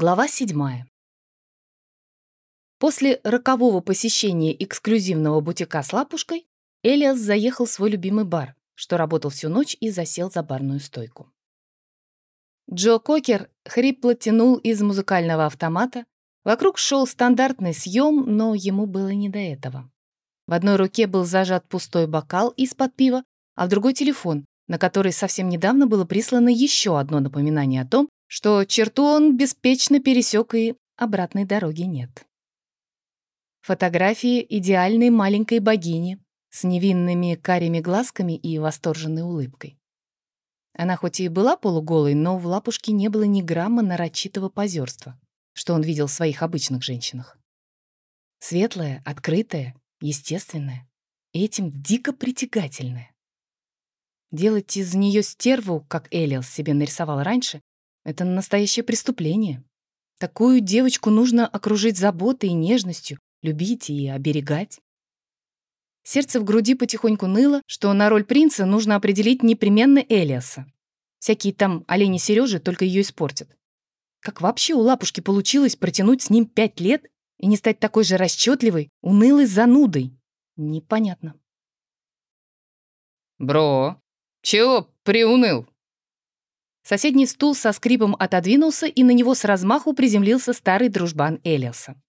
Глава седьмая. После рокового посещения эксклюзивного бутика с лапушкой Элиас заехал в свой любимый бар, что работал всю ночь и засел за барную стойку. Джо Кокер хрипло тянул из музыкального автомата. Вокруг шел стандартный съем, но ему было не до этого. В одной руке был зажат пустой бокал из-под пива, а в другой — телефон, на который совсем недавно было прислано еще одно напоминание о том, что черту он беспечно пересек и обратной дороги нет. Фотографии идеальной маленькой богини с невинными карими глазками и восторженной улыбкой. Она хоть и была полуголой, но в лапушке не было ни грамма нарочитого позерства, что он видел в своих обычных женщинах. Светлая, открытая, естественная, этим дико притягательная. Делать из нее стерву, как Элиас себе нарисовал раньше, это настоящее преступление. Такую девочку нужно окружить заботой и нежностью, любить и оберегать. Сердце в груди потихоньку ныло, что на роль принца нужно определить непременно Элиаса. Всякие там олени Сережи только ее испортят. Как вообще у лапушки получилось протянуть с ним пять лет и не стать такой же расчетливой, унылой занудой? Непонятно. «Бро, чего приуныл?» Соседний стул со скрипом отодвинулся, и на него с размаху приземлился старый дружбан Элиаса.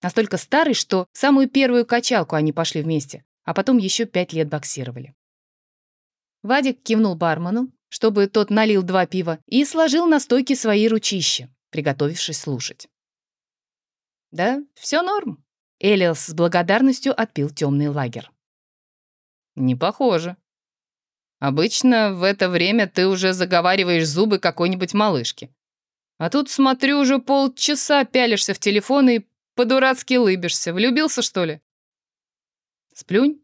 Настолько старый, что самую первую качалку они пошли вместе, а потом еще пять лет боксировали. Вадик кивнул бармену, чтобы тот налил два пива, и сложил на стойке свои ручища, приготовившись слушать. «Да, все норм», — Элиас с благодарностью отпил темный лагерь. «Не похоже», Обычно в это время ты уже заговариваешь зубы какой-нибудь малышки. А тут, смотрю, уже полчаса пялишься в телефон и по-дурацки лыбишься. Влюбился, что ли? Сплюнь.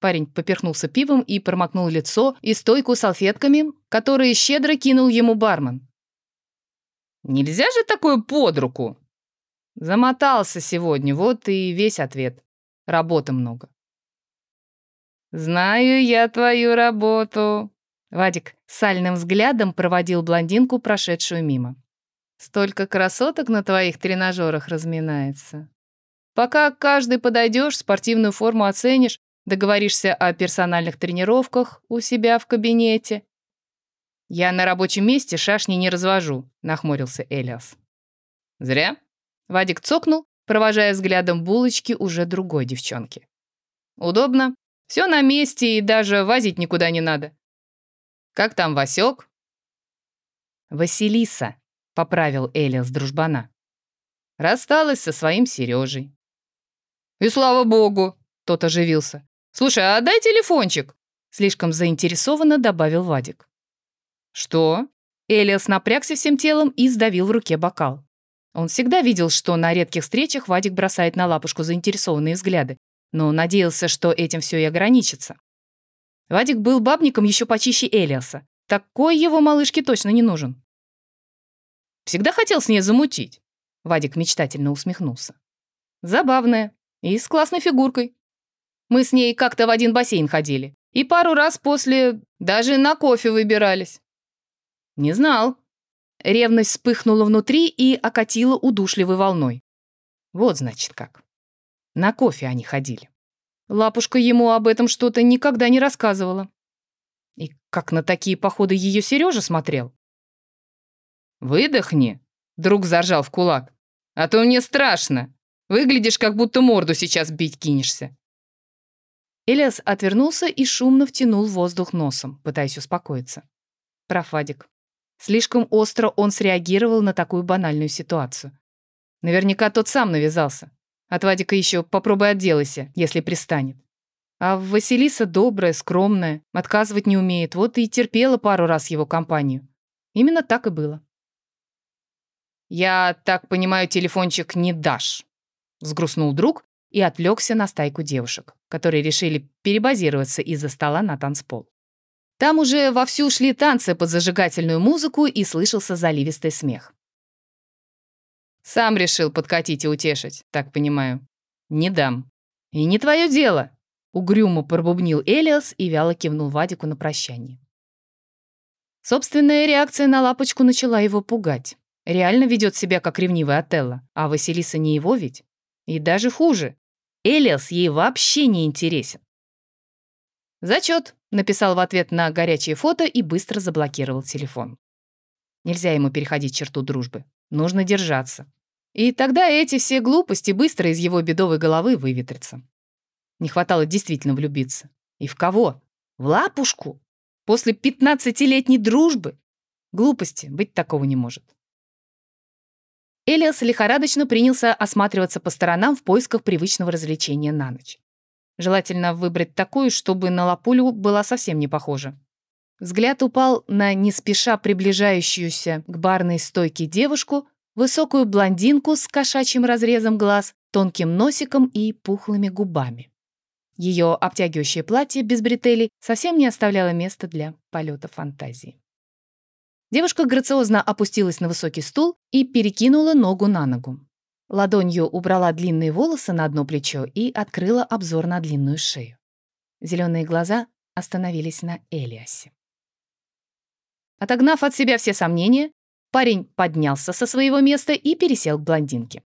Парень поперхнулся пивом и промокнул лицо и стойку салфетками, которые щедро кинул ему бармен. «Нельзя же такое под руку!» Замотался сегодня, вот и весь ответ. Работы много. «Знаю я твою работу». Вадик сальным взглядом проводил блондинку, прошедшую мимо. «Столько красоток на твоих тренажерах разминается. Пока каждый подойдешь, спортивную форму оценишь, договоришься о персональных тренировках у себя в кабинете». «Я на рабочем месте шашни не развожу», — нахмурился Элиас. «Зря». Вадик цокнул, провожая взглядом булочки уже другой девчонки. «Удобно. Все на месте и даже возить никуда не надо. Как там Васек? Василиса, поправил Элиас дружбана. Рассталась со своим Сережей. И слава богу, тот оживился. Слушай, а дай телефончик. Слишком заинтересованно добавил Вадик. Что? Элиас напрягся всем телом и сдавил в руке бокал. Он всегда видел, что на редких встречах Вадик бросает на лапушку заинтересованные взгляды, но надеялся, что этим все и ограничится. Вадик был бабником еще почище Элиаса. Такой его малышке точно не нужен. Всегда хотел с ней замутить. Вадик мечтательно усмехнулся. Забавная и с классной фигуркой. Мы с ней как-то в один бассейн ходили. И пару раз после даже на кофе выбирались. Не знал. Ревность вспыхнула внутри и окатила удушливой волной. Вот значит как. На кофе они ходили. Лапушка ему об этом что-то никогда не рассказывала. И как на такие походы ее Сережа смотрел? «Выдохни», — друг заржал в кулак. «А то мне страшно. Выглядишь, как будто морду сейчас бить кинешься». Элиас отвернулся и шумно втянул воздух носом, пытаясь успокоиться. Прав Вадик. Слишком остро он среагировал на такую банальную ситуацию. Наверняка тот сам навязался. От Вадика еще попробуй отделайся, если пристанет. А Василиса добрая, скромная, отказывать не умеет, вот и терпела пару раз его компанию. Именно так и было. «Я так понимаю, телефончик не дашь», — взгрустнул друг и отвлекся на стайку девушек, которые решили перебазироваться из-за стола на танцпол. Там уже вовсю шли танцы под зажигательную музыку и слышался заливистый смех. Сам решил подкатить и утешить, так понимаю. Не дам. И не твое дело. Угрюмо пробубнил Элиас и вяло кивнул Вадику на прощание. Собственная реакция на лапочку начала его пугать. Реально ведет себя как ревнивый Отелло, а Василиса не его ведь. И даже хуже. Элиас ей вообще не интересен. «Зачет», — написал в ответ на горячее фото и быстро заблокировал телефон. Нельзя ему переходить черту дружбы. Нужно держаться. И тогда эти все глупости быстро из его бедовой головы выветрятся. Не хватало действительно влюбиться. И в кого? В лапушку? После пятнадцатилетней дружбы? Глупости, быть такого не может. Элиас лихорадочно принялся осматриваться по сторонам в поисках привычного развлечения на ночь. Желательно выбрать такую, чтобы на лапулю была совсем не похожа. Взгляд упал на не спеша приближающуюся к барной стойке девушку, высокую блондинку с кошачьим разрезом глаз, тонким носиком и пухлыми губами. Ее обтягивающее платье без бретелей совсем не оставляло места для полета фантазии. Девушка грациозно опустилась на высокий стул и перекинула ногу на ногу. Ладонью убрала длинные волосы на одно плечо и открыла обзор на длинную шею. Зеленые глаза остановились на Элиасе. Отогнав от себя все сомнения, парень поднялся со своего места и пересел к блондинке.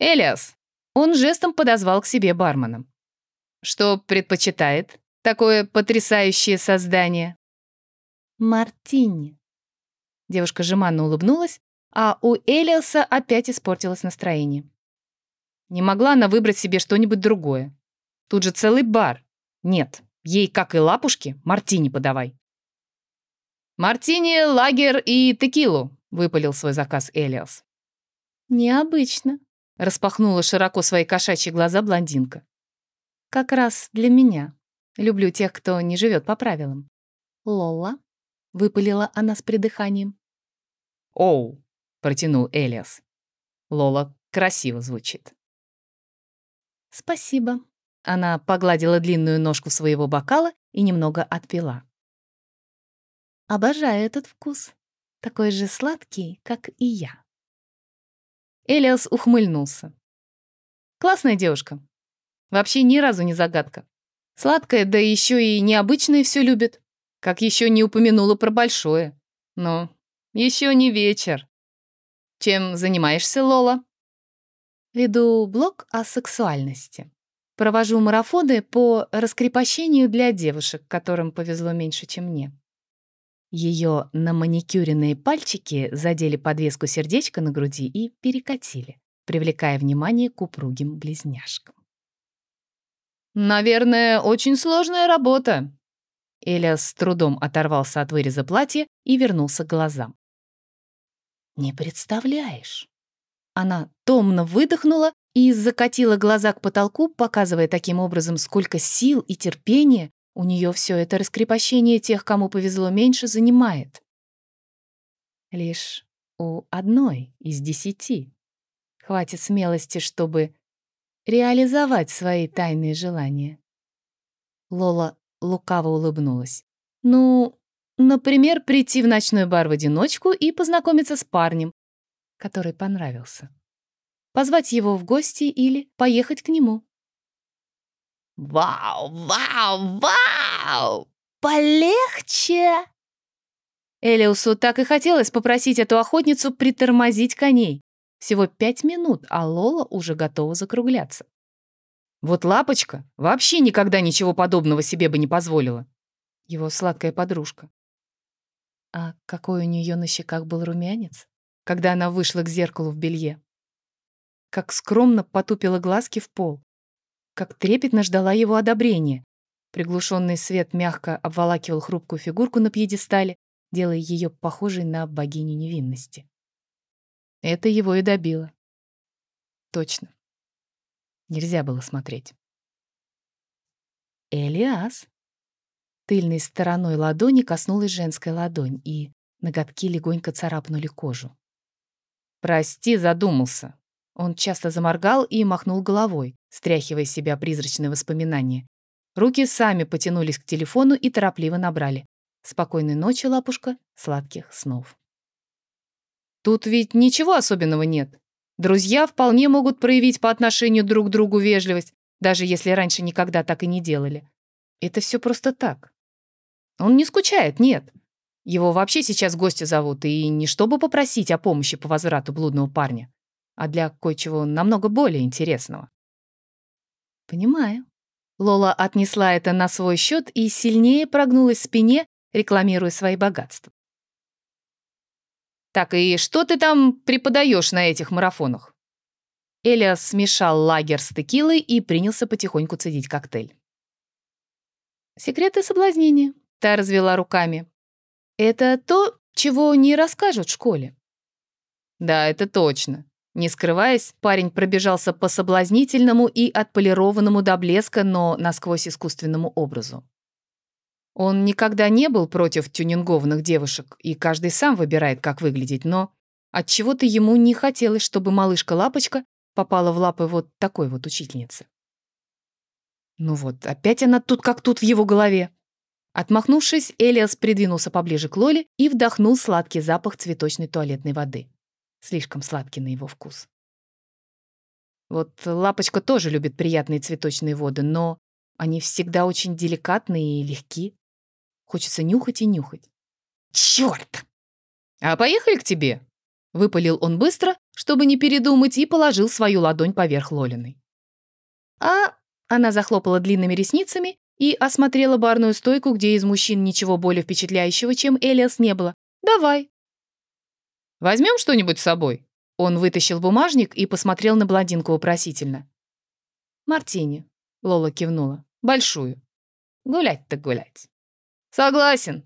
«Элиас!» Он жестом подозвал к себе бармена. «Что предпочитает такое потрясающее создание?» «Мартини». Девушка жеманно улыбнулась, а у Элиаса опять испортилось настроение. Не могла она выбрать себе что-нибудь другое. Тут же целый бар. Нет, ей, как и лапушки, мартини подавай. «Мартини, лагер и текилу», — выпалил свой заказ Элиас. «Необычно», — распахнула широко свои кошачьи глаза блондинка. «Как раз для меня. Люблю тех, кто не живет по правилам. Лола?» — выпалила она с придыханием. «Оу!» — протянул Элиас. Лола красиво звучит. «Спасибо». Она погладила длинную ножку своего бокала и немного отпила. «Обожаю этот вкус. Такой же сладкий, как и я». Элиас ухмыльнулся. «Классная девушка. Вообще ни разу не загадка. Сладкая, да еще и необычное все любит. Как еще не упомянула про большое. Но еще не вечер. Чем занимаешься, Лола? Веду блог о сексуальности. Провожу марафоны по раскрепощению для девушек, которым повезло меньше, чем мне. Ее наманикюренные пальчики задели подвеску сердечка на груди и перекатили, привлекая внимание к упругим близняшкам. «Наверное, очень сложная работа», Элиас с трудом оторвался от выреза платья и вернулся к глазам. «Не представляешь!» Она томно выдохнула и закатила глаза к потолку, показывая таким образом, сколько сил и терпения у нее все это раскрепощение тех, кому повезло меньше, занимает. Лишь у одной из десяти хватит смелости, чтобы реализовать свои тайные желания. Лола лукаво улыбнулась. «Ну, например, прийти в ночной бар в одиночку и познакомиться с парнем, который понравился. Позвать его в гости или поехать к нему». «Вау, вау, вау! Полегче!» Элиусу так и хотелось попросить эту охотницу притормозить коней. Всего пять минут, а Лола уже готова закругляться. Вот Лапочка вообще никогда ничего подобного себе бы не позволила. Его сладкая подружка. А какой у нее на щеках был румянец, когда она вышла к зеркалу в белье. Как скромно потупила глазки в пол. Как трепетно ждала его одобрения. Приглушенный свет мягко обволакивал хрупкую фигурку на пьедестале, делая ее похожей на богиню невинности. Это его и добило. Точно. Нельзя было смотреть. «Элиас!» Тыльной стороной ладони коснулась женская ладонь, и ноготки легонько царапнули кожу. «Прости, задумался». Он часто заморгал и махнул головой, стряхивая с себя призрачные воспоминания. Руки сами потянулись к телефону и торопливо набрали. «Спокойной ночи, лапушка, сладких снов». «Тут ведь ничего особенного нет. Друзья вполне могут проявить по отношению друг к другу вежливость, даже если раньше никогда так и не делали. Это все просто так. Он не скучает, нет. Его вообще сейчас гости зовут, и не чтобы попросить о помощи по возврату блудного парня, а для кое-чего намного более интересного. Понимаю. Лола отнесла это на свой счет и сильнее прогнулась в спине, рекламируя свои богатства. «Так, и что ты там преподаешь на этих марафонах?» Элиас смешал лагер с текилой и принялся потихоньку цедить коктейль. «Секреты соблазнения», — та развела руками. «Это то, чего не расскажут в школе». «Да, это точно». Не скрываясь, парень пробежался по соблазнительному и отполированному до блеска, но насквозь искусственному образу. Он никогда не был против тюнингованных девушек, и каждый сам выбирает, как выглядеть, но от чего то ему не хотелось, чтобы малышка-лапочка попала в лапы вот такой вот учительницы. Ну вот, опять она тут как тут в его голове. Отмахнувшись, Элиас придвинулся поближе к Лоле и вдохнул сладкий запах цветочной туалетной воды. Слишком сладкий на его вкус. Вот лапочка тоже любит приятные цветочные воды, но они всегда очень деликатные и легки. Хочется нюхать и нюхать. Черт! А поехали к тебе? Выпалил он быстро, чтобы не передумать, и положил свою ладонь поверх Лолиной. А она захлопала длинными ресницами и осмотрела барную стойку, где из мужчин ничего более впечатляющего, чем Элиас, не было. «Давай». «Возьмем что-нибудь с собой?» Он вытащил бумажник и посмотрел на блондинку вопросительно. «Мартини», — Лола кивнула. «Большую». «Гулять так гулять». «Согласен».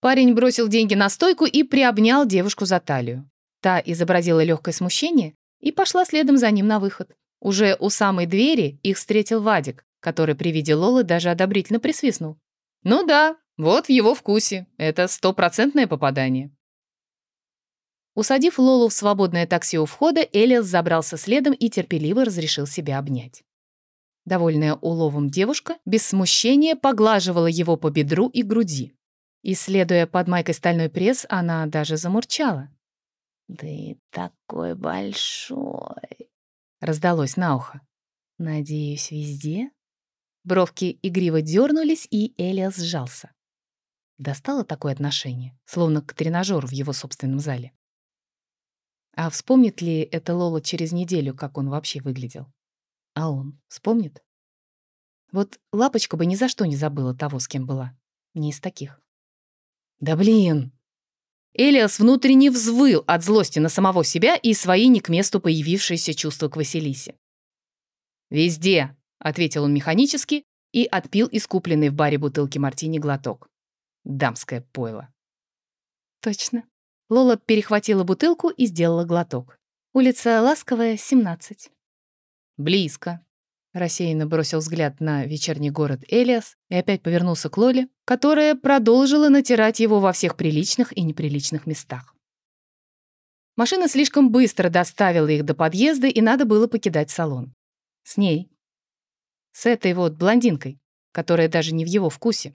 Парень бросил деньги на стойку и приобнял девушку за талию. Та изобразила легкое смущение и пошла следом за ним на выход. Уже у самой двери их встретил Вадик, который при виде Лолы даже одобрительно присвистнул. «Ну да, вот в его вкусе. Это стопроцентное попадание». Усадив Лолу в свободное такси у входа, Элиас забрался следом и терпеливо разрешил себя обнять. Довольная уловом девушка без смущения поглаживала его по бедру и груди. Исследуя под майкой стальной пресс, она даже замурчала. «Ты такой большой!» — раздалось на ухо. «Надеюсь, везде?» Бровки игриво дернулись, и Элиас сжался. Достало такое отношение, словно к тренажеру в его собственном зале. А вспомнит ли это Лола через неделю, как он вообще выглядел? А он вспомнит? Вот Лапочка бы ни за что не забыла того, с кем была. Не из таких. Да блин! Элиас внутренне взвыл от злости на самого себя и свои не к месту появившиеся чувства к Василисе. «Везде», — ответил он механически и отпил из в баре бутылки мартини глоток. Дамское пойло. «Точно». Лола перехватила бутылку и сделала глоток. Улица Ласковая, 17. «Близко», — рассеянно бросил взгляд на вечерний город Элиас и опять повернулся к Лоле, которая продолжила натирать его во всех приличных и неприличных местах. Машина слишком быстро доставила их до подъезда, и надо было покидать салон. С ней. С этой вот блондинкой, которая даже не в его вкусе.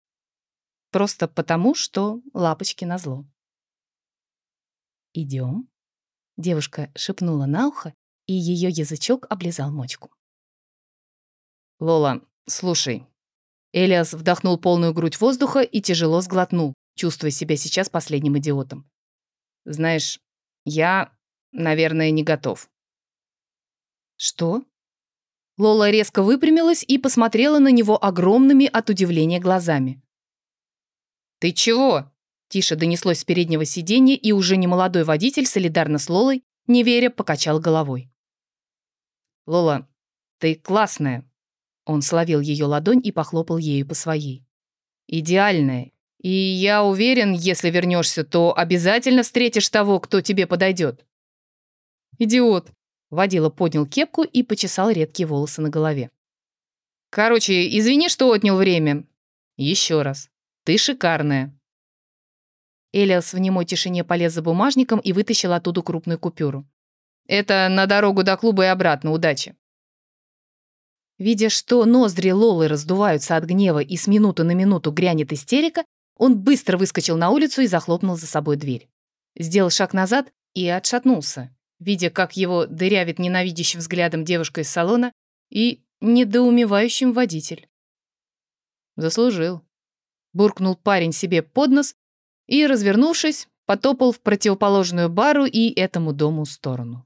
Просто потому, что лапочки назло. «Идем?» Девушка шепнула на ухо, и ее язычок облизал мочку. «Лола, слушай». Элиас вдохнул полную грудь воздуха и тяжело сглотнул, чувствуя себя сейчас последним идиотом. «Знаешь, я, наверное, не готов». «Что?» Лола резко выпрямилась и посмотрела на него огромными от удивления глазами. «Ты чего?» Тише донеслось с переднего сиденья, и уже немолодой водитель солидарно с Лолой, не веря, покачал головой. «Лола, ты классная!» Он словил ее ладонь и похлопал ею по своей. «Идеальная. И я уверен, если вернешься, то обязательно встретишь того, кто тебе подойдет». «Идиот!» Водила поднял кепку и почесал редкие волосы на голове. «Короче, извини, что отнял время. Еще раз. Ты шикарная. Элиас в немой тишине полез за бумажником и вытащил оттуда крупную купюру. «Это на дорогу до клуба и обратно. Удачи!» Видя, что ноздри Лолы раздуваются от гнева и с минуты на минуту грянет истерика, он быстро выскочил на улицу и захлопнул за собой дверь. Сделал шаг назад и отшатнулся, видя, как его дырявит ненавидящим взглядом девушка из салона и недоумевающим водитель. «Заслужил», — буркнул парень себе под нос и, развернувшись, потопал в противоположную бару и этому дому сторону.